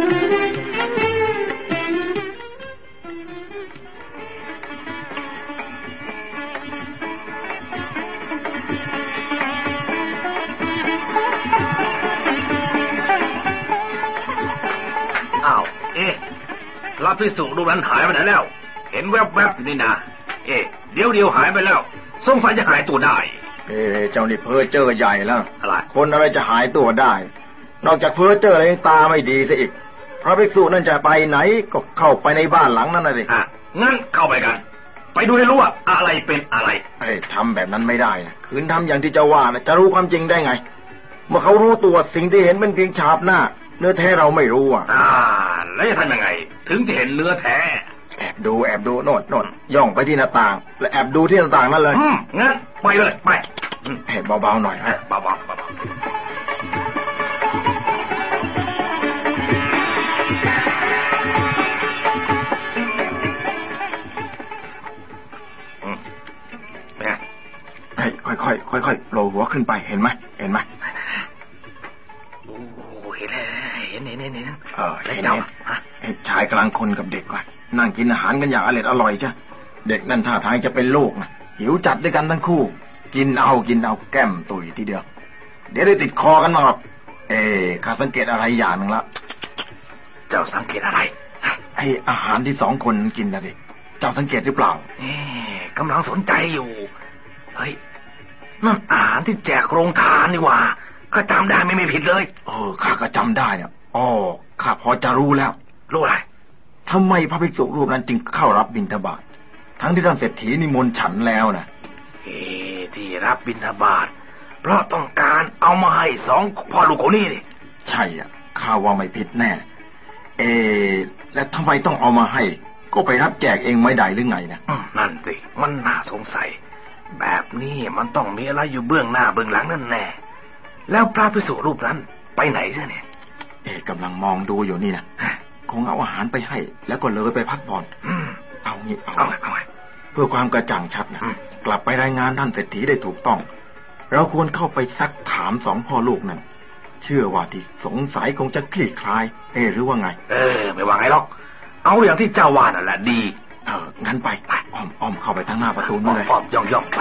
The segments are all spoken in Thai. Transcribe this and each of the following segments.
อ้าวเอ๊ะพระพิสุรูปนั้นหายไปไหนแล้ว เห็นแวบๆอยู่นี่นะเอ๊ะเดี๋ยวเดียวหายไปแล้วสงสัยจะหายตัวได้ เอ้เจ้านี่เพ้อเจอใหญ่แล้วอะไรคนอะไรจะหายตัวได้ นอกจากเพ้อเจออะไรยังตาไม่ดีซะอีก พระภิกษุนั่นจะไปไหนก็เข้าไปในบ้านหลังนั้นน่ะสิอะงั้นเข้าไปกัน ไปดูให้รู้ว่าอะไรเป็นอะไรเอ้ยทำแบบนั้นไม่ได้นะคืนทำอย่างที่เจะว่านะจะรู้ความจริงได้ไง เมื่อเขารู้ตัวสิ่งที่เห็นเป็นเพียงฉาบหน้า เนื้อแท้เราไม่รู้อะ อ่า แล้วจะทำยังไง ถึงจะเห็นเนื้อแท้แอบดูแอบดูโน่นโน่นย่องไปที่หน้าต่าง แล้วแอบดูที่หน้าต่างนั่นเลยอืมงั้นไปเลยไปอืมเฮ้ยเบาๆหน่อยอะฮะ เบาๆเบาๆ ขึ้นไปเห็นไหมเห็นไหมโอ้เห็นแล้วเห็นเห็นเห็นเห็นเออแล้วเห็นเจ้าเห็นฮะเห็นชายกลางคนกับเด็กว่ะนั่งกินอาหารกันอย่างอร่อยอร่อยใช่เด็กนั่นท่าทางจะเป็นลูกนะหิวจัดด้วยกันทั้งคู่ กินเอากินเอาแก้มตุยทีเดียว เดี๋ยวได้ติดคอกันมาหรอกเอ๊ะข้าสังเกตอะไรอย่างหนึ่งละเจ้าสังเกตอะไรฮะไออาหารที่สองคนกินนะดิเจ้าสังเกตหรือเปล่าเอ๊ะกำลังสนใจอยู่ เฮ้ย นั่นอาหารที่แจกโรงทานนี่หว่าก็จำได้ไม่มีผิดเลย เออข้าก็จำได้เนี่ยอ๋อข้าพอจะรู้แล้วรู้อะไรทำไมพระภิกษุรูปนั้นจึงเข้ารับบิณฑบาตทั้งที่ท่านเศรษฐีนิมนต์ฉันแล้วนะเอ๊ะที่รับบิณฑบาตเพราะต้องการเอามาให้สองพ่อลูกคนนี้นี่ใช่อะข้าว่าไม่ผิดแน่ เอะแล้วทำไมต้องเอามาให้ ก็ไปรับแจกเองไม่ได้หรือไงนะอืมนั่นสิมันน่าสงสัย แบบนี้มันต้องมีอะไรอยู่เบื้องหน้าเบื้องหลังนั่นแน่ แล้วพระพิสุรูปนั้น ไปไหนซะเนี่ย เอะกำลังมองดูอยู่นี่นะคงเอาอาหารไปให้ แล้วก็เลยไปพักผ่อนอืมเอางี้เอาเอาไงเอาไงเพื่อความกระจ่างชัดนะอืมกลับไปรายงานท่านเศรษฐีได้ถูกต้อง เราควรเข้าไปซักถามสองพ่อลูกนั้นเชื่อว่าที่สงสัยคงจะคลี่คลาย เอะหรือว่าไง เออ ไม่ว่าไงหรอก เอาอย่างที่เจ้าว่านั่นแหละดีเออ งั้นไปไปอ้อมอ้อมเข้าไปทางหน้าประตูนี่นเลยปอบย่องย่องไป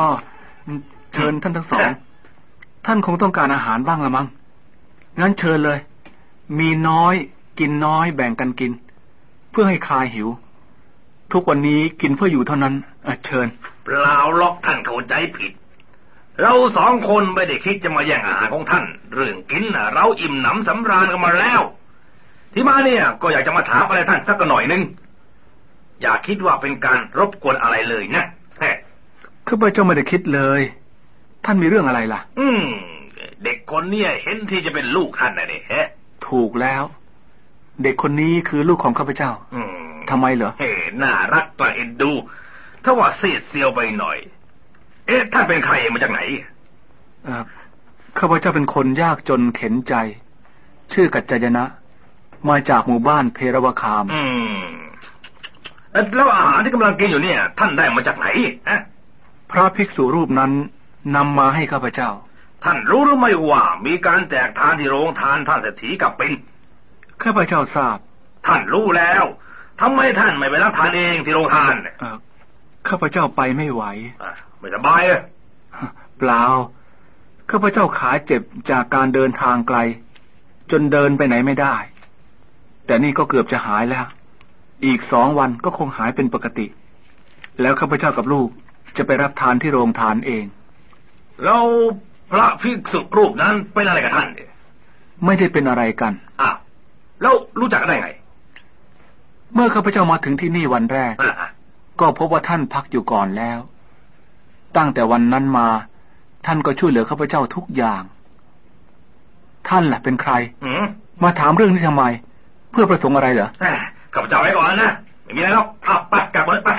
อ๋อเชิญท่านทั้งสอง ท่านคงต้องการอาหารบ้างละมั้ง งั้นเชิญเลย มีน้อย กินน้อยแบ่งกันกิน เพื่อให้คลายหิว ทุกวันนี้กินเพื่ออยู่เท่านั้นเอ่อเชิญ เปล่าล็อกท่านเข้าใจผิด เราสองคนไม่ได้คิดจะมาแย่งอาหารของท่าน เรื่องกินน่ะเราอิ่มหนำสำราญกันมาแล้ว ที่มาเนี่ยก็อยากจะมาถามอะไรท่านสักหน่อยหนึงอย่าคิดว่าเป็นการรบกวนอะไรเลยนะแฮะข้าพเจ้าไม่ได้คิดเลย ท่านมีเรื่องอะไรล่ะ อืม เด็กคนเนี่ยเห็นที่จะเป็นลูกท่านนะเนี่ยฮะถูกแล้ว เด็กคนนี้คือลูกของข้าพเจ้า อืมทำไมเหรอเฮ้น่ารักตัวเอ็นดู ถ้าว่าเสียดเซียวไปหน่อย เอ๊ะท่านเป็นใครมาจากไหนเอ่อข้าพเจ้าเป็นคนยากจนเข็นใจ ชื่อกัจจยนะ มาจากหมู่บ้านเพรวคาม อืมเอ๊ะแล้วอาหารที่กำลังกินอยู่เนี่ย ท่านได้มาจากไหนฮะพระภิกษุรูปนั้นนำมาให้ข้าพเจ้า ท่านรู้หรือไม่ว่ามีการแจกทานที่โรงทานท่านเศรษฐีกับปิน ข้าพเจ้าทราบ ท่านรู้แล้วทำไมท่านไม่ไปรับทานเองที่โรงทานเนี่ยเอ่อข้าพเจ้าไปไม่ไหวอะไม่สบายเลยเปล่าข้าพเจ้าขาเจ็บจากการเดินทางไกล จนเดินไปไหนไม่ได้ แต่นี่ก็เกือบจะหายแล้ว อีกสองวันก็คงหายเป็นปกติ แล้วข้าพเจ้ากับลูกจะไปรับทานที่โรงทานเองแล้วพระภิกษุรูปนั้นเป็นอะไรกับท่านเนี่ยไม่ได้เป็นอะไรกันอ้าว แล้วรู้จักกันได้ไง เมื่อข้าพเจ้ามาถึงที่นี่วันแรกอะก็พบว่าท่านพักอยู่ก่อนแล้ว ตั้งแต่วันนั้นมา ท่านก็ช่วยเหลือข้าพเจ้าทุกอย่าง ท่านล่ะเป็นใครอืมมาถามเรื่องนี้ทำไม เพื่อประสงค์อะไรเหรอแหม่ข้าพเจ้าไว้ก่อนนะไม่มีอะไรหรอกอ้าวไปกลับเลยไป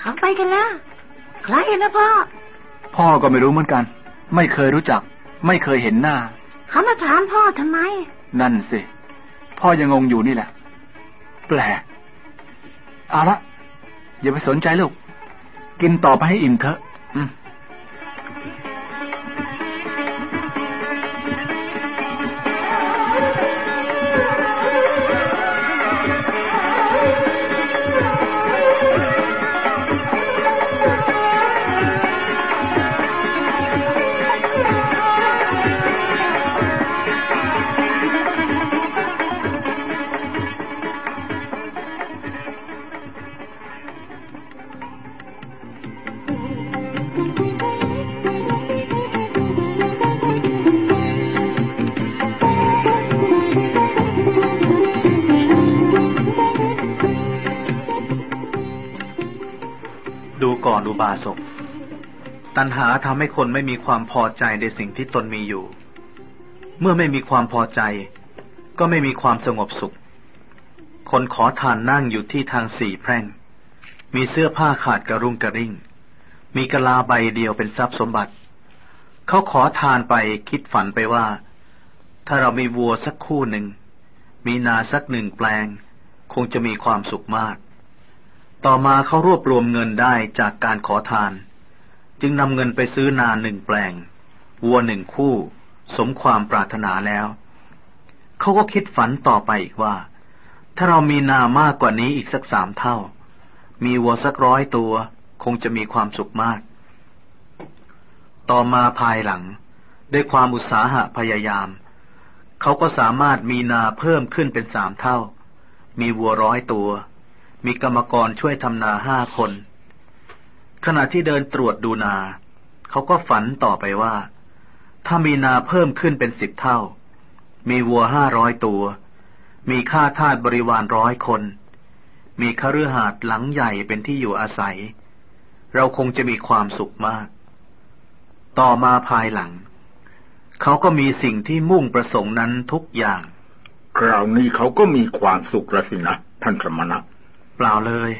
เขาไปกันแล้วใครนะพ่อ พ่อก็ไม่รู้เหมือนกัน ไม่เคยรู้จัก ไม่เคยเห็นหน้า เขามาถามพ่อทำไม นั่นสิ พ่อยังงงอยู่นี่แหละ แปลกเอาละอย่าไปสนใจลูก กินต่อไปให้อิ่มเถอะ อืม อนอุบาสก ตัณหาทำให้คนไม่มีความพอใจในสิ่งที่ตนมีอยู่ เมื่อไม่มีความพอใจ ก็ไม่มีความสงบสุข คนขอทานนั่งอยู่ที่ทางสี่แพร่ง มีเสื้อผ้าขาดกระรุ่งกระริ่ง มีกะลาใบเดียวเป็นทรัพย์สมบัติ เขาขอทานไปคิดฝันไปว่า ถ้าเรามีวัวสักคู่หนึ่ง มีนาสักหนึ่งแปลง คงจะมีความสุขมาก ต่อมาเขารวบรวมเงินได้จากการขอทาน จึงนำเงินไปซื้อนาหนึ่งแปลง วัวหนึ่งคู่ สมความปรารถนาแล้ว เขาก็คิดฝันต่อไปอีกว่า ถ้าเรามีนามากกว่านี้อีกสักสามเท่า มีวัวสักร้อยตัว คงจะมีความสุขมาก ต่อมาภายหลัง ด้วยความอุตสาหะพยายาม เขาก็สามารถมีนาเพิ่มขึ้นเป็นสามเท่า มีวัวร้อยตัว มีกรรมกรช่วยทำนาห้าคน ขณะที่เดินตรวจดูนา เขาก็ฝันต่อไปว่า ถ้ามีนาเพิ่มขึ้นเป็นสิบเท่า มีวัวห้าร้อยตัว มีข้าทาสบริวารร้อยคน มีคฤหาสน์หลังใหญ่เป็นที่อยู่อาศัย เราคงจะมีความสุขมาก ต่อมาภายหลัง เขาก็มีสิ่งที่มุ่งประสงค์นั้นทุกอย่าง คราวนี้เขาก็มีความสุขแล้วสินะท่านสมณะ เปล่าเลย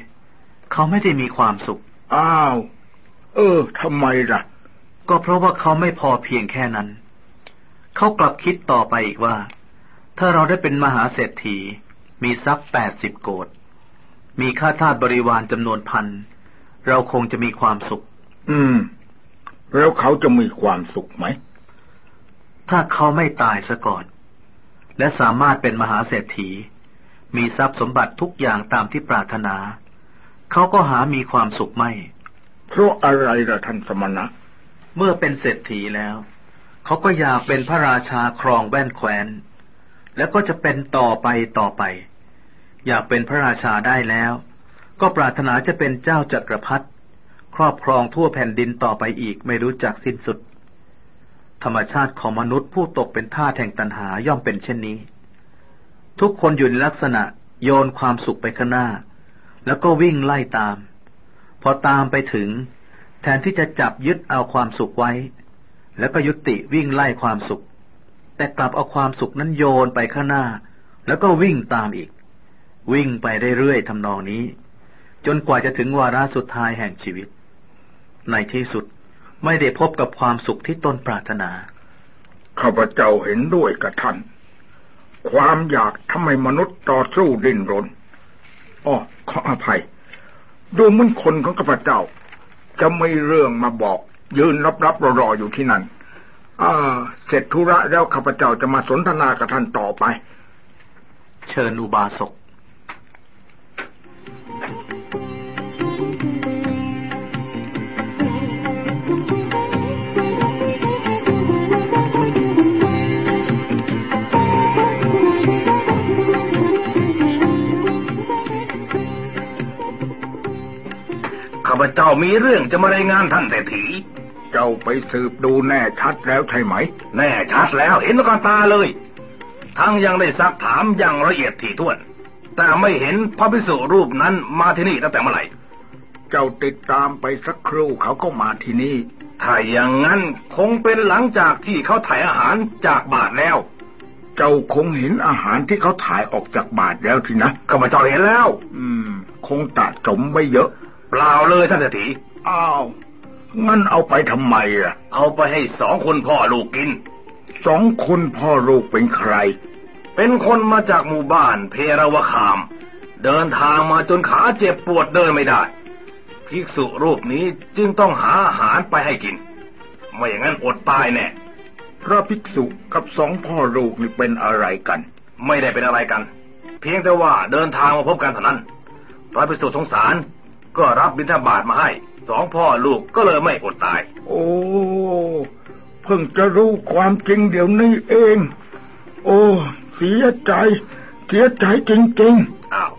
เขาไม่ได้มีความสุข อ้าว เออทำไมล่ะ ก็เพราะว่าเขาไม่พอเพียงแค่นั้น เขากลับคิดต่อไปอีกว่า ถ้าเราได้เป็นมหาเศรษฐี มีทรัพย์แปดสิบโกดมีข้าทาสบริวารจำนวนพัน เราคงจะมีความสุข อืม แล้วเขาจะมีความสุขไหม ถ้าเขาไม่ตายซะก่อน และสามารถเป็นมหาเศรษฐี มีทรัพย์สมบัติทุกอย่างตามที่ปรารถนา เขาก็หามีความสุขไม่ เพราะอะไรล่ะท่านสมณะ เมื่อเป็นเศรษฐีแล้ว เขาก็อยากเป็นพระราชาครองแว่นแคว้น แล้วก็จะเป็นต่อไปต่อไป อยากเป็นพระราชาได้แล้ว ก็ปรารถนาจะเป็นเจ้าจักรพรรดิครอบครองทั่วแผ่นดินต่อไปอีกไม่รู้จักสิ้นสุด ธรรมชาติของมนุษย์ผู้ตกเป็นท่าแห่งตันหาย่อมเป็นเช่นนี้ ทุกคนอยู่ในลักษณะโยนความสุขไปข้างหน้า แล้วก็วิ่งไล่ตาม พอตามไปถึง แทนที่จะจับยึดเอาความสุขไว้ แล้วก็ยุติวิ่งไล่ความสุข แต่กลับเอาความสุขนั้นโยนไปข้างหน้า แล้วก็วิ่งตามอีก วิ่งไปเรื่อยๆทำนองนี้ จนกว่าจะถึงวาระสุดท้ายแห่งชีวิต ในที่สุดไม่ได้พบกับความสุขที่ตนปรารถนาข้าพเจ้าเห็นด้วยกับท่าน ความอยากทำไมมนุษย์ต่อสู้ดิ้นรนอ๋อขออภัย ดูเหมือนคนของข้าพเจ้า จะไม่เรื่องมาบอก ยืนรับรับรอรออยู่ที่นั่นอ่าเสร็จธุระแล้วข้าพเจ้าจะมาสนทนากับท่านต่อไป เชิญอุบาสก ข้าพเจ้ามีเรื่องจะมารายงานท่านเศรษฐี เจ้าไปสืบดูแน่ชัดแล้วใช่ไหม แน่ชัดแล้วเห็นกับตาเลย ทั้งยังได้ซักถามอย่างละเอียดถี่ถ้วน แต่ไม่เห็นพระภิกษุรูปนั้นมาที่นี่ตั้งแต่เมื่อไหร่ เจ้าติดตามไปสักครู่เขาก็มาที่นี่ ถ้าอย่างนั้นคงเป็นหลังจากที่เขาถ่ายอาหารจากบาทแล้ว เจ้าคงเห็นอาหารที่เขาถ่ายออกจากบาทแล้วทีนะข้าพเจ้าเห็นแล้ว อืม คงตะสมไม่เยอะเปล่าเลยท่านเศรษฐีอ้าวงั้นเอาไปทำไมอะ เอาไปให้สองคนพ่อลูกกิน สองคนพ่อลูกเป็นใคร เป็นคนมาจากหมู่บ้านเพรวคาม เดินทางมาจนขาเจ็บปวดเดินไม่ได้ ภิกษุรูปนี้จึงต้องหาอาหารไปให้กิน ไม่อย่างนั้นอดตายแน่ พระภิกษุกับสองพ่อลูกนี่เป็นอะไรกัน ไม่ได้เป็นอะไรกัน เพียงแต่ว่าเดินทางมาพบกันเท่านั้นพระภิกษุสงสาร ก็รับบิณฑบาตมาให้สองพ่อลูกก็เลยไม่อดตาย โอ้เพิ่งจะรู้ความจริงเดี๋ยวนี้เอง โอ้เสียใจ เสียใจจริงอ้าว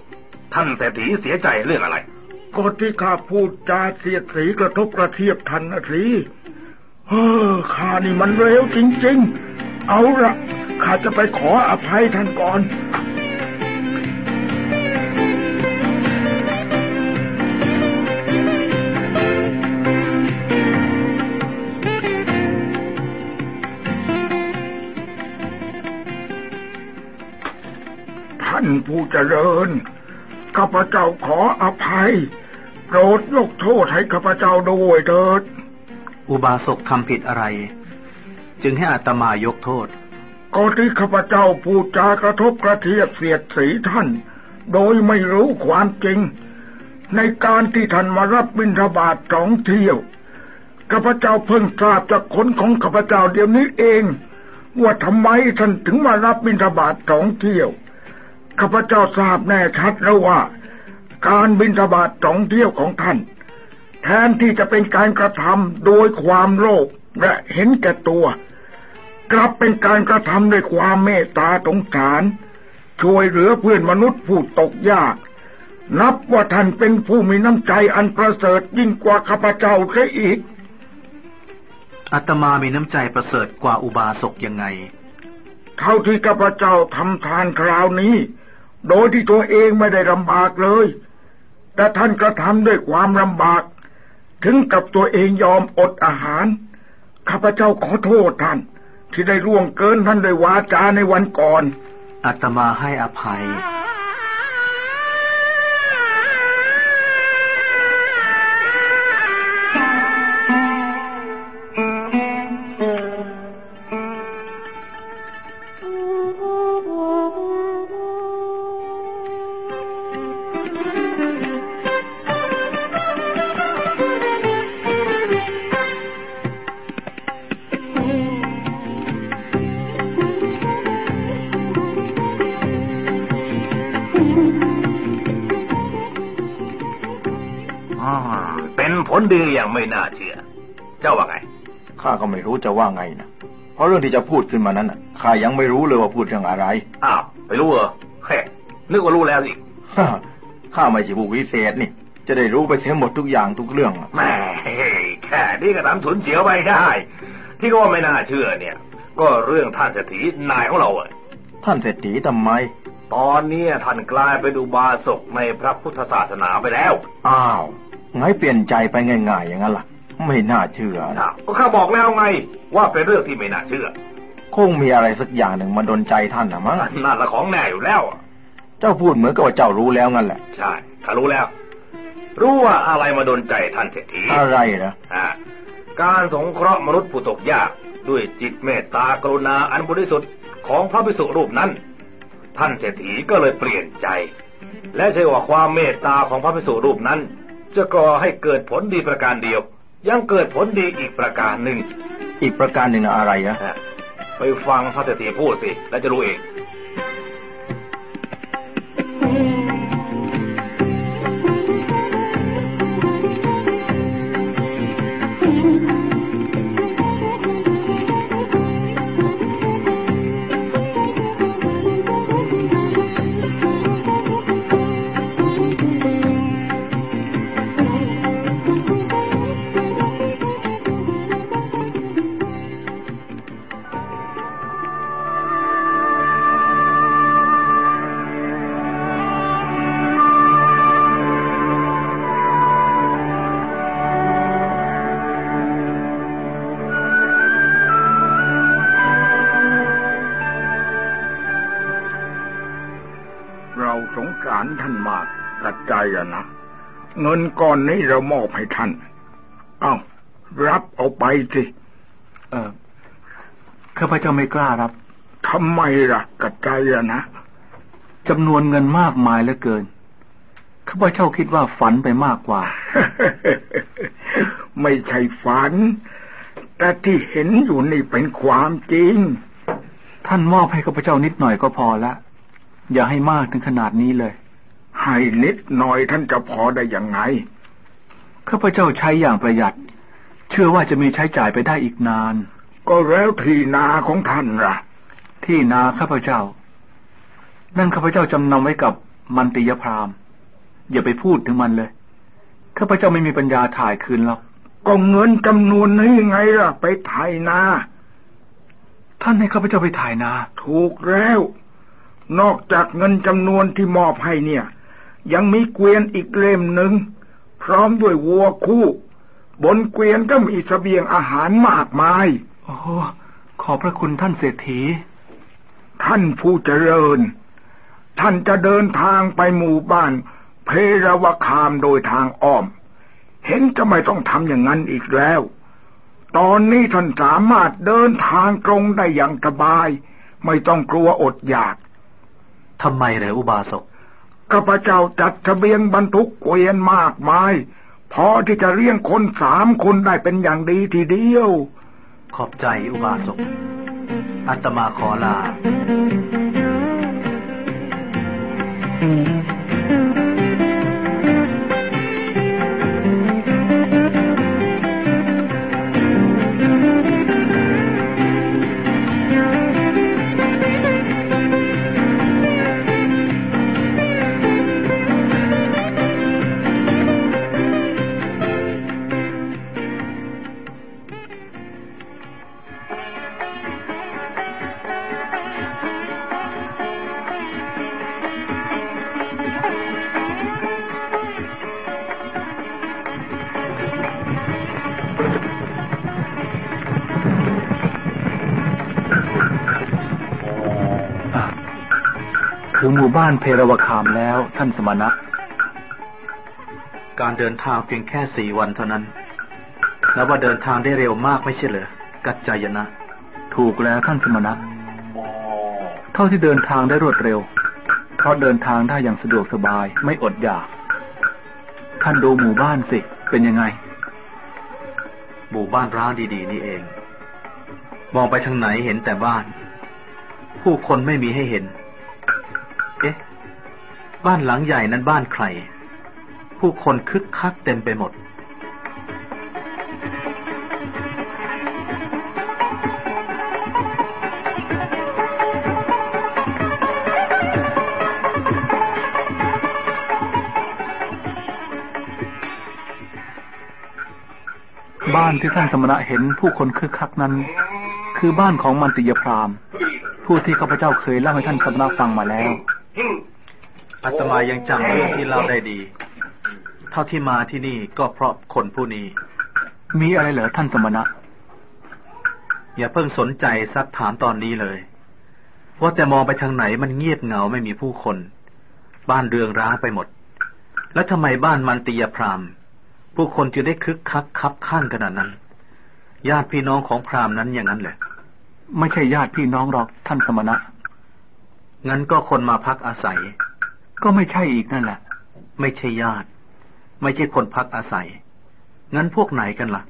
ท่านเศรษฐีเสียใจเรื่องอะไรๆก็ที่ข้าพูดจาเสียดสีกระทบกระเทียบทันนะสิเฮ้อข้านี่มันเร็วจริง ๆ เอาละข้าจะไปขออภัยท่านก่อนานผู้เจริญ ข้าพเจ้าขออภัย โปรดยกโทษให้ข้าพเจ้าด้วยเถิด อุบาสกทำผิดอะไร จึงให้อาตมายกโทษ ก็ที่ข้าพเจ้าพูดจากระทบกระเทียบเสียดสีท่าน โดยไม่รู้ความจริง ในการที่ท่านมารับบิณฑบาตสองเที่ยวข้าพเจ้าเพิ่งทราบจากคนของข้าพเจ้าเดี๋ยวนี้เอง ว่าทำไมท่านถึงมารับบิณฑบาตสองเที่ยว ข้าพเจ้าทราบแน่ชัดแล้วว่า การบิณฑบาตสองเที่ยวของท่าน แทนที่จะเป็นการกระทำโดยความโลภและเห็นแก่ตัว กลับเป็นการกระทำด้วยความเมตตาสงสาร ช่วยเหลือเพื่อนมนุษย์ผู้ตกยาก นับว่าท่านเป็นผู้มีน้ำใจอันประเสริฐยิ่งกว่าข้าพเจ้าเสียอีกอาตมามีน้ำใจประเสริฐกว่าอุบาสกยังไง เท่าที่ข้าพเจ้าทำทานคราวนี้ โดยที่ตัวเองไม่ได้ลำบากเลย แต่ท่านกระทำด้วยความลำบาก ถึงกับตัวเองยอมอดอาหาร ข้าพเจ้าขอโทษท่าน ที่ได้ล่วงเกินท่านด้วยวาจาในวันก่อน อาตมาให้อภัย ย่างไม่น่าเชื่อ เจ้าว่าไง ข้าก็ไม่รู้จะว่าไงนะ เพราะเรื่องที่จะพูดขึ้นมานั้นน่ะข้ายังไม่รู้เลยว่าพูดเรื่องอะไร อ้าวไม่รู้เหรอแค่นึกว่ารู้แล้วสิข้าไม่ใช่ผู้วิเศษนี่ จะได้รู้ไปเสียหมดทุกอย่างทุกเรื่องอะแหม่แค่นี้ก็ทำฉุนเฉียวไปได้ ที่ก็ว่าไม่น่าเชื่อเนี่ย ก็เรื่องท่านเศรษฐีนายของเราอะท่านเศรษฐีทำไม ตอนเนี้ยท่านกลายเป็นอุบาสกในพระพุทธศาสนาไปแล้ว อ้าว ไงเปลี่ยนใจไปง่ายๆอย่างนั้นล่ะ ไม่น่าเชื่อนะอ้าวก็ข้าบอกแล้วไง ว่าเป็นเรื่องที่ไม่น่าเชื่อ คงมีอะไรสักอย่างหนึ่งมาดนใจท่านนะมั้งนั่นละของแน่อยู่แล้วอะเจ้าพูดเหมือนกับว่าเจ้ารู้แล้วงั้นแหละ ใช่ข้ารู้แล้ว รู้ว่าอะไรมาดนใจท่านเศรษฐีอะไรนะอ่าการสงเคราะห์มนุษย์ผู้ตกยากด้วยจิตเมตตากรุณาอันบริสุทธิ์ของพระภิกษุรูปนั้น ท่านเศรษฐีก็เลยเปลี่ยนใจ และเชื่อว่าความเมตตาของพระภิกษุรูปนั้น จะก่อให้เกิดผลดีประการเดียว ยังเกิดผลดีอีกประการหนึ่ง อีกประการหนึ่งนะอะไรนะอะไปฟังพระเศรษฐีพูดสิ แล้วจะรู้เอง เงินก้อนนี้เรามอบให้ท่าน เอารับเอาไปสิ เออข้าพเจ้าไม่กล้ารับทำไมล่ะกัจจายนะจำนวนเงินมากมายเหลือเกินข้าพเจ้าคิดว่าฝันไปมากกว่า ไม่ใช่ฝัน แต่ที่เห็นอยู่นี่เป็นความจริง ท่านมอบให้ข้าพเจ้านิดหน่อยก็พอละ อย่าให้มากถึงขนาดนี้เลย ให้นิดหน่อยท่านจะพอได้ยังไงข้าพเจ้าใช้อย่างประหยัด เชื่อว่าจะมีใช้จ่ายไปได้อีกนาน ก็แล้วที่นาของท่านล่ะ ที่นาข้าพเจ้า นั่นข้าพเจ้าจำนำไว้กับมันติยพรามอย่าไปพูดถึงมันเลยข้าพเจ้าไม่มีปัญญาถ่ายคืนหรอกก็เงินจำนวนนี้ไงล่ะ ไปไถนา ท่านให้ข้าพเจ้าไปถ่ายนา ถูกแล้ว นอกจากเงินจำนวนที่มอบให้เนี่ย ยังมีเกวียนอีกเล่มหนึ่ง พร้อมด้วยวัวคู่ บนเกวียนก็มีเสบียงอาหารมากมาย โอ้โหขอบพระคุณท่านเศรษฐี ท่านผู้เจริญ ท่านจะเดินทางไปหมู่บ้าน เพรวคามโดยทางอ้อม เห็นจะไม่ต้องทำอย่างนั้นอีกแล้ว ตอนนี้ท่านสามารถเดินทางตรงได้อย่างสบาย ไม่ต้องกลัวอดอยากทำไมเหรออุบาสก ข้าพเจ้าจัดทะเบียงบรรทุกเกวียนมากมาย พอที่จะเลี้ยงคนสามคนได้เป็นอย่างดีทีเดียว ขอบใจอุบาสกอัตมาขอลาอะ บ้านเพรวคามแล้วท่านสมณะ การเดินทางเพียงแค่สี่วันเท่านั้น นับว่าเดินทางได้เร็วมากไม่ใช่เหรอ กัจจายนะ ถูกแล้วท่านสมณะเท่าที่เดินทางได้รวดเร็ว เพราะเดินทางได้อย่างสะดวกสบายไม่อดอยาก ท่านดูหมู่บ้านสิ เป็นยังไง หมู่บ้านร้างดีๆ นี่เอง มองไปทางไหนเห็นแต่บ้าน ผู้คนไม่มีให้เห็น บ้านหลังใหญ่นั้นบ้านใคร ผู้คนคึกคักเต็มไปหมด บ้านที่ท่านสมณะเห็นผู้คนคึกคักนั้น คือบ้านของมันติยพรามผู้ที่ข้าพเจ้าเคยเล่าให้ท่านสมณะฟังมาแล้ว อาตมายังจำเรื่องที่เล่าได้ดี เท่าที่มาที่นี่ก็เพราะคนผู้นี้ มีอะไรเหรอท่านสมณะ อย่าเพิ่งสนใจซักถามตอนนี้เลย ว่าแต่มองไปทางไหนมันเงียบเหงาไม่มีผู้คน บ้านเรืองร้างไปหมด แล้วทำไมบ้านมันตียพรามผู้คนจึงได้คึกคักคับข้างขนาดนั้น ญาติพี่น้องของพรามนั้นอย่างนั้นเลยไม่ใช่ญาติพี่น้องหรอกท่านสมณะ งั้นก็คนมาพักอาศัย ก็ไม่ใช่อีกนั่นแหละ ไม่ใช่ญาติ ไม่ใช่คนพักอาศัย งั้นพวกไหนกันล่ะ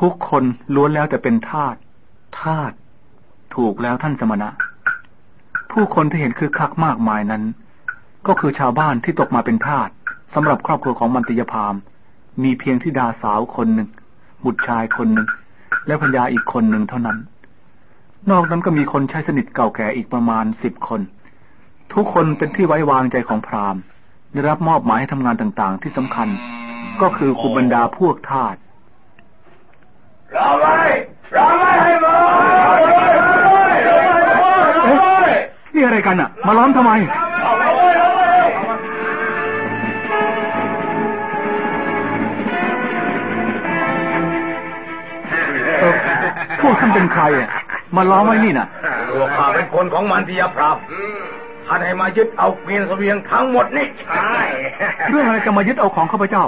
ทุกคนล้วนแล้วแต่เป็นทาสทาสถูกแล้วท่านสมณะ ผู้คนที่เห็นคือคักมากมายนั้น ก็คือชาวบ้านที่ตกมาเป็นทาสสำหรับครอบครัวของมันติยพาม มีเพียงที่ดาสาวคนหนึ่งบุตรชายคนหนึ่ง และพัญญาอีกคนหนึ่งเท่านั้น นอกนั้นก็มีคนใช้สนิทเก่าแก่อีกประมาณสิบคน ทุกคนเป็นที่ไว้วางใจของพราหมณ์ ได้รับมอบหมายให้ทำงานต่างๆ ที่สำคัญ ก็คือคุมบรรดาพวกทาสเราไว้เราไว้ให้หมดนี่อะไรกันอะ มาล้อมทำไมเออพวกท่านเป็นใครอะ มาล้อมไว้นี่น่ะพวกข้าเป็นคนของมันทียพราม ท่านให้มายึดเอาเกวียนเสบียงทั้งหมดนี่ใช่เรื่องอะไรจะมายึดเอาของข้าพเจ้า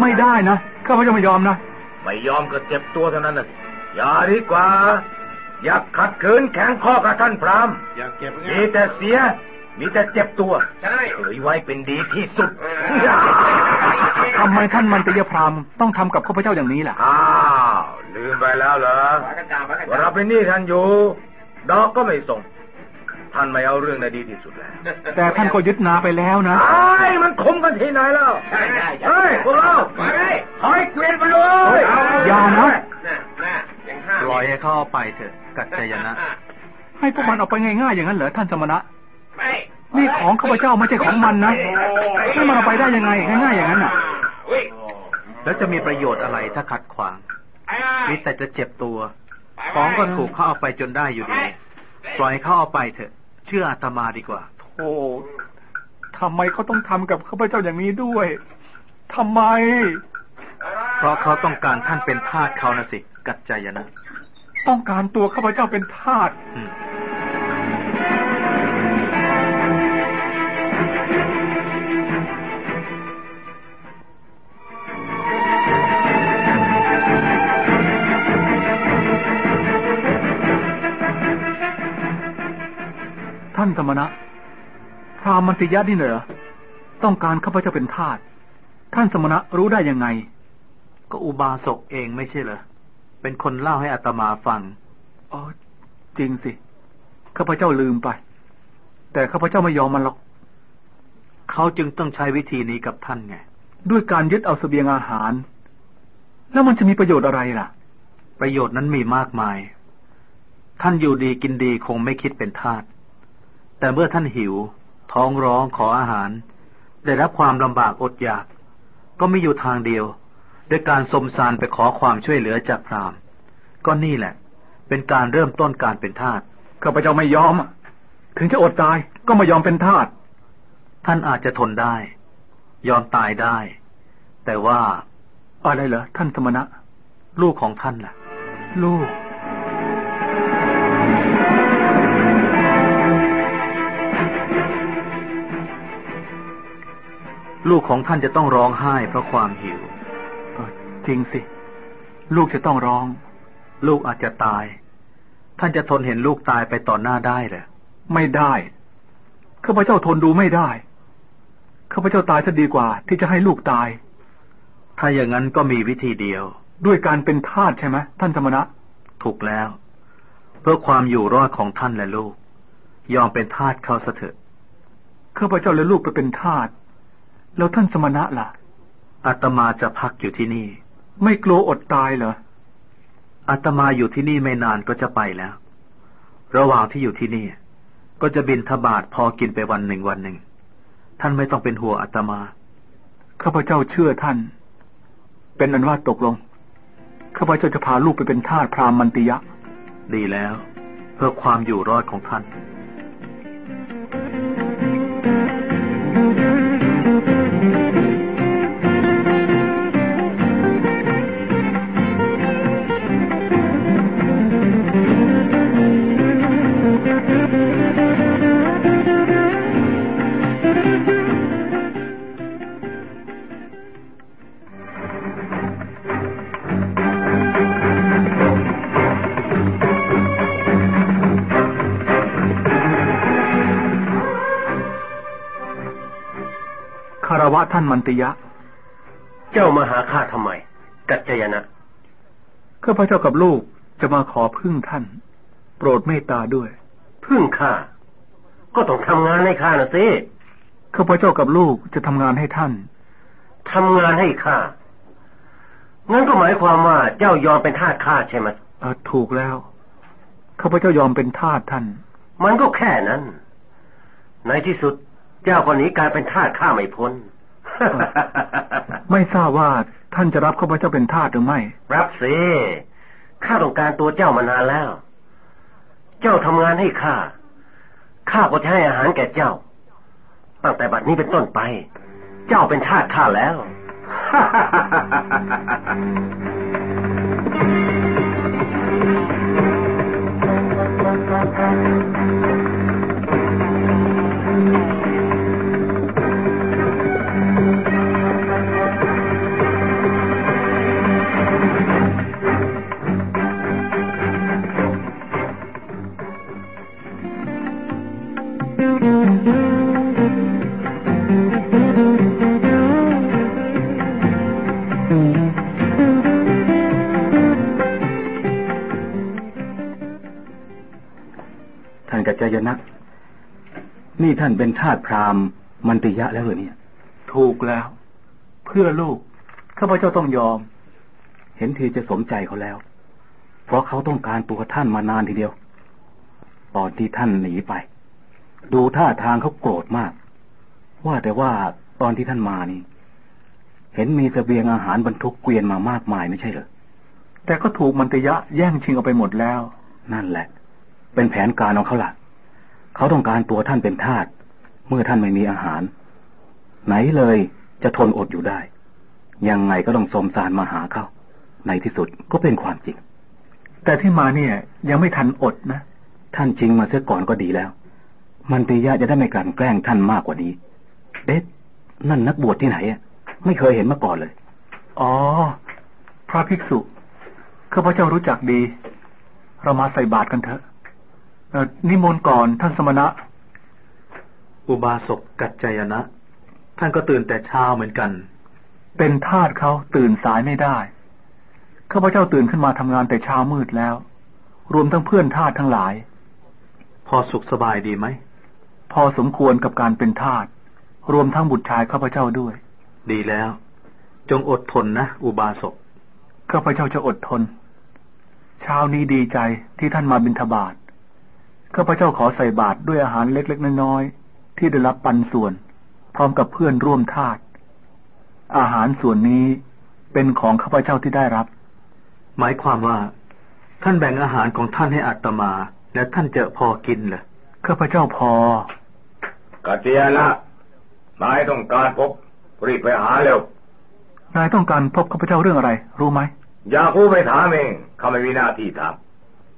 ไม่ได้นะข้าพเจ้าไม่ยอมนะไม่ยอมก็เจ็บตัวเท่านั้นน่ะอย่าดีกว่า อย่าขัดขืนแข็งข้อกับท่านพรามอยากเก็บมีแต่เสีย มีแต่เจ็บตัวใช่เฉยไว้เป็นดีที่สุดทำไมท่านมันตยพรามต้องทำกับข้าพเจ้าอย่างนี้ล่ะอ้าวลืมไปแล้วเหรอว่าเราเป็นหนี้ท่านอยู่ดอกก็ไม่ส่ง ท่านไม่เอาเรื่องได้ดีที่สุดแล้ว แต่ท่านก็ยึดนาไปแล้วนะไอ้มันคมกันที่ไหนแล้วเฮ้ยพวกเราถอยเกวียนไปเลยอย่านะปล่อยให้เขาเอาไปเถอะ กัจจยนะ ให้พวกมันออกไปง่ายๆอย่างนั้นเหรอท่านสมณะนี่ของข้าพเจ้าไม่ใช่ของมันนะให้มันเอาไปได้ยังไงง่ายๆอย่างนั้นน่ะแล้วจะมีประโยชน์อะไรถ้าขัดขวางมีแต่จะเจ็บตัว ของก็ถูกเขาเอาไปจนได้อยู่ดี ปล่อยให้เขาเอาไปเถอะ เชื่ออาตมาดีกว่าโอ้ทำไมเขาต้องทำกับข้าพเจ้าอย่างนี้ด้วยทำไม เพราะเขาต้องการท่านเป็นทาสเขานะสิ กัจจายนะ ต้องการตัวข้าพเจ้าเป็นทาสานสมณะพราหมันติยะนี่เหรอต้องการข้าพเจ้าเป็นทาสท่านสมณะรู้ได้ยังไง ก็อุบาสกเองไม่ใช่เหรอเป็นคนเล่าให้อาตมาฟังอ๋อจริงสิข้าพเจ้าลืมไป แต่ข้าพเจ้าไม่ยอมมันหรอกเขาจึงต้องใช้วิธีนี้กับท่านไงด้วยการยึดเอาเสบียงอาหาร แล้วมันจะมีประโยชน์อะไรล่ะ ประโยชน์นั้นมีมากมาย ท่านอยู่ดีกินดีคงไม่คิดเป็นทาส แต่เมื่อท่านหิว ท้องร้องขออาหาร ได้รับความลำบากอดอยาก ก็ไมีอยู่ทางเดียวด้วยการสมสารไปขอความช่วยเหลือจากพราหมณ์ ก็นี่แหละ เป็นการเริ่มต้นการเป็นทาสข้าพเจ้าไม่ยอม ถึงจะอดตายก็ไม่ยอมเป็นทาสท่านอาจจะทนได้ ยอมตายได้ แต่ว่าอะไรเหรอท่านสมณะ ลูกของท่านล่ะ ลูก ลูกของท่านจะต้องร้องไห้เพราะความหิวจริงสิ ลูกจะต้องร้อง ลูกอาจจะตาย ท่านจะทนเห็นลูกตายไปต่อหน้าได้หรือไม่ได้ข้าพเจ้าทนดูไม่ได้ข้าพเจ้าตายจะดีกว่าที่จะให้ลูกตาย ถ้าอย่างนั้นก็มีวิธีเดียว ด้วยการเป็นทาสใช่ไหมท่านสมณะ ถูกแล้ว เพื่อความอยู่รอดของท่านและลูก ยอมเป็นทาสเขาเถอะข้าพเจ้าและลูกไปเป็นทาส แล้วท่านสมณะล่ะ อาตมาจะพักอยู่ที่นี่ ไม่กลัวอดตายเหรอ อาตมาอยู่ที่นี่ไม่นานก็จะไปแล้ว ระหว่างที่อยู่ที่นี่ ก็จะบินทบาทพอกินไปวันหนึ่งวันหนึ่ง ท่านไม่ต้องเป็นห่วงอาตมา ข้าพเจ้าเชื่อท่าน เป็นอันว่าตกลง ข้าพเจ้าจะพาลูกไปเป็นทาสพราหมณ์มันติยะ ดีแล้ว เพื่อความอยู่รอดของท่านคา วะท่านมันติยะ เจ้ามาหาข้าทำไม กัจจยนะข้าพเจ้ากับลูกจะมาขอพึ่งท่าน โปรดเมตตาด้วย พึ่งข้า ก็ต้องทำงานให้ข้านะสิข้าพเจ้ากับลูกจะทำงานให้ท่านทำงานให้ข้างั้นก็หมายความว่าเจ้ายอมเป็นทาสข้าใช่ไหมเออถูกแล้วข้าพเจ้ายอมเป็นทาสท่าน มันก็แค่นั้น ในที่สุดเจ้าคนนี้กลายเป็นทาสข้าไม่พ้น ไม่ทราบว่าท่านจะรับข้าพเจ้าเป็นทาสหรือไม่ รับสิข้าต้องการตัวเจ้ามานานแล้ว เจ้าทำงานให้ข้าข้าก็จะให้อาหารแก่เจ้า ตั้งแต่บัดนี้เป็นต้นไป เจ้าเป็นทาสข้าแล้วข ท่านกัจจายนะนี่ท่านเป็นทาสพราหมณ์มันติยะแล้วเหรอเนี่ย ถูกแล้ว เพื่อลูกข้าพเจ้าต้องยอม เห็นทีจะสมใจเขาแล้ว เพราะเขาต้องการตัวท่านมานานทีเดียว ตอนที่ท่านหนีไป ดูท่าทางเขาโกรธมาก ว่าแต่ว่าตอนที่ท่านมานี่ เห็นมีเสบียงอาหารบรรทุกเกวียนมามากมายไม่ใช่เหรอแต่ก็ถูกมันติยะแย่งชิงเอาไปหมดแล้ว นั่นแหละ เป็นแผนการของเขาล่ะ เขาต้องการตัวท่านเป็นทาสเมื่อท่านไม่มีอาหาร ไหนเลยจะทนอดอยู่ได้ ยังไงก็ต้องสมสารมาหาเขา ในที่สุดก็เป็นความจริง แต่ที่มาเนี่ย ยังไม่ทันอดนะ ท่านจริงมาเสียก่อนก็ดีแล้ว มันติยะจะได้ไม่กลั่นแกล้งท่านมากกว่านี้เด็ดนั่นนักบวชที่ไหนอะ ไม่เคยเห็นมาก่อนเลย อ๋อ พระภิกษุข้าพเจ้ารู้จักดี เรามาใส่บาตรกันเถอะเอ่อ นิมนต์ก่อนท่านสมณะ อุบาสกกัจจายนะ ท่านก็ตื่นแต่เช้าเหมือนกัน เป็นทาสเขาตื่นสายไม่ได้ข้าพเจ้าตื่นขึ้นมาทำงานแต่เช้ามืดแล้ว รวมทั้งเพื่อนทาสทั้งหลาย พอสุขสบายดีไหม พอสมควรกับการเป็นทาสรวมทั้งบุตรชายข้าพเจ้าด้วย ดีแล้ว จงอดทนนะ อุบาสกข้าพเจ้าจะอดทน เช้านี้ดีใจที่ท่านมาบิณฑบาต ข้าพเจ้าขอใส่บาตรด้วยอาหารเล็กๆน้อยๆที่ได้รับปันส่วน พร้อมกับเพื่อนร่วมทาสอาหารส่วนนี้เป็นของข้าพเจ้าที่ได้รับ หมายความว่า ท่านแบ่งอาหารของท่านให้อาตมา และท่านจะพอกินเหรอข้าพเจ้าพอกัจจยนะนายต้องการพบรีบไปหาเร็วนายต้องการพบข้าพเจ้าเรื่องอะไร รู้ไหมอย่าพูดไปถามเองเขาไม่มีหน้าที่ถาม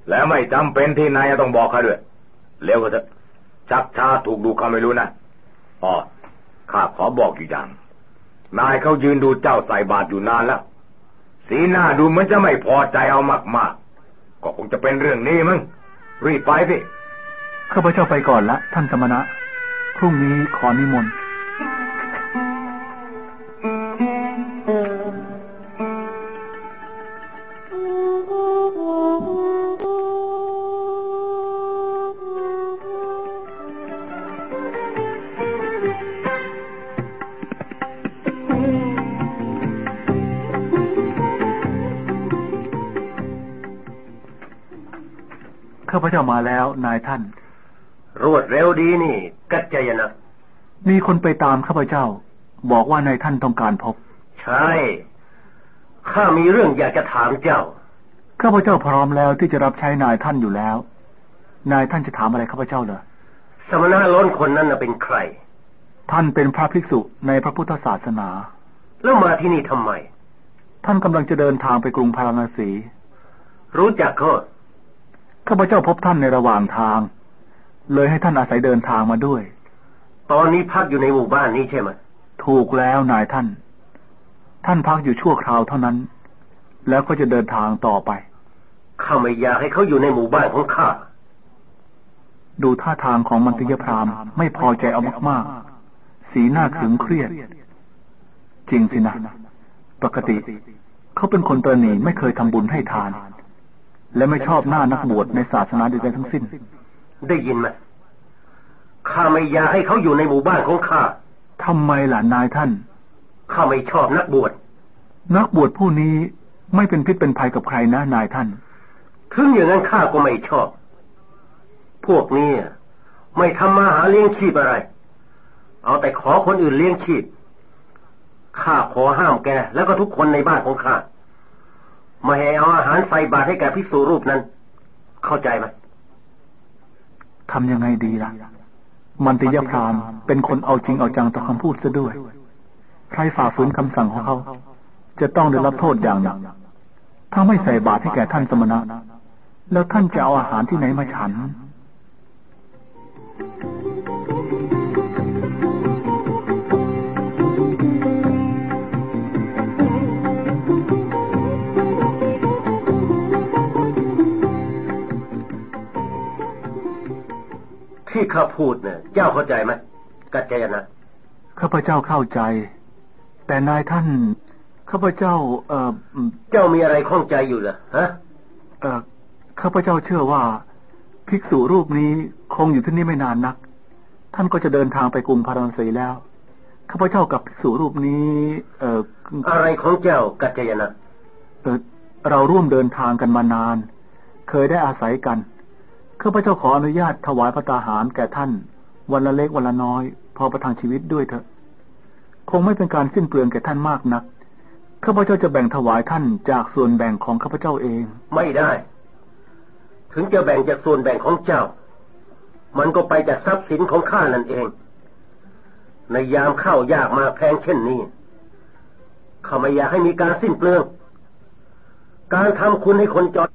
และไม่จำเป็นที่นายจะต้องบอกเขาด้วยเร็วก็เถอะชักช้าถูกดูเขาไม่รู้นะอ๋อข้าขอบอกอยู่อย่าง นายเขายืนดูเจ้าใส่บาตรอยู่นานแล้ว สีหน้าดูเหมือนจะไม่พอใจเอามากๆ ก็คงจะเป็นเรื่องนี้มึง รีบไปสิข้าพเจ้าไปก่อนละท่านสมณะ พรุ่งนี้ขอนิมนต์ ข้าพเจ้ามาแล้วนายท่าน รวดเร็วดีนี่ กัจจยนะ มีคนไปตามข้าพเจ้า บอกว่านายท่านต้องการพบ ใช่ข้ามีเรื่องอยากจะถามเจ้า ข้าพเจ้าพร้อมแล้วที่จะรับใช้นายท่านอยู่แล้ว นายท่านจะถามอะไรข้าพเจ้าเหรอสมณะล้นคนนั้นน่ะเป็นใคร ท่านเป็นพระภิกษุในพระพุทธศาสนา แล้วมาที่นี่ทำไม ท่านกำลังจะเดินทางไปกรุงพาราณสี รู้จักเขา ข้าพเจ้าพบท่านในระหว่างทาง เลยให้ท่านอาศัยเดินทางมาด้วย ตอนนี้พักอยู่ในหมู่บ้านนี้ใช่ไหมถูกแล้วนายท่าน ท่านพักอยู่ชั่วคราวเท่านั้น แล้วก็จะเดินทางต่อไปข้าไม่อยากให้เขาอยู่ในหมู่บ้านของข้าดูท่าทางของมันติยพรามไม่พอใจเอามากๆ สีหน้าขรึงเครียด จริงสินะ ปกติ เขาเป็นคนตระหนี่ไม่เคยทำบุญให้ทาน และไม่ชอบหน้านักบวชในศาสนาใดๆทั้งสิ้น ได้ยินไหมข้าไม่อยากให้เขาอยู่ในหมู่บ้านของข้าทำไมล่ะนายท่าน ข้าไม่ชอบนักบวช นักบวชผู้นี้ไม่เป็นพิษเป็นภัยกับใครนะนายท่าน ถึงอย่างนั้นข้าก็ไม่ชอบ พวกนี้ไม่ทำมาหาเลี้ยงชีพอะไร เอาแต่ขอคนอื่นเลี้ยงชีพ ข้าขอห้ามแกแล้วก็ทุกคนในบ้านของข้า ไม่ให้เอาอาหารใส่บาตรให้แก่ภิกษุรูปนั้น เข้าใจไหมทำยังไงดีล่ะ มันติยพรามเป็นคนเอาจริงเอาจังต่อคำพูดซะด้วย ใครฝ่าฝืนคำสั่งของเขา จะต้องได้รับโทษอย่างหนัก ถ้าไม่ใส่บาตรให้แก่ท่านสมณะ แล้วท่านจะเอาอาหารที่ไหนมาฉัน ที่ข้าพูดเนี่ยเจ้าเข้าใจไหมกัจจยนะข้าพเจ้าเข้าใจ แต่นายท่านข้าพเจ้า เอ่อเจ้ามีอะไรข้องใจอยู่เหรอฮะเอ่อข้าพเจ้าเชื่อว่าภิกษุรูปนี้คงอยู่ที่นี่ไม่นานนัก ท่านก็จะเดินทางไปกรุงพาราณสีแล้วข้าพเจ้ากับภิกษุรูปนี้ เอ่ออะไรของเจ้ากัจจยนะเอ่อเราร่วมเดินทางกันมานาน เคยได้อาศัยกัน ข้าพเจ้าขออนุญาตถวายพระตาหารแก่ท่าน วันละเล็กวันละน้อย พอประทังชีวิตด้วยเถอะ คงไม่เป็นการสิ้นเปลืองแก่ท่านมากนักข้าพเจ้าจะแบ่งถวายท่านจากส่วนแบ่งของข้าพเจ้าเอง ไม่ได้ ถึงจะแบ่งจากส่วนแบ่งของเจ้า มันก็ไปจากทรัพย์สินของข้านั่นเอง ในยามข้าวยากมาแพงเช่นนี้ข้าไม่อยากให้มีการสิ้นเปลือง การทำคุณให้คนจน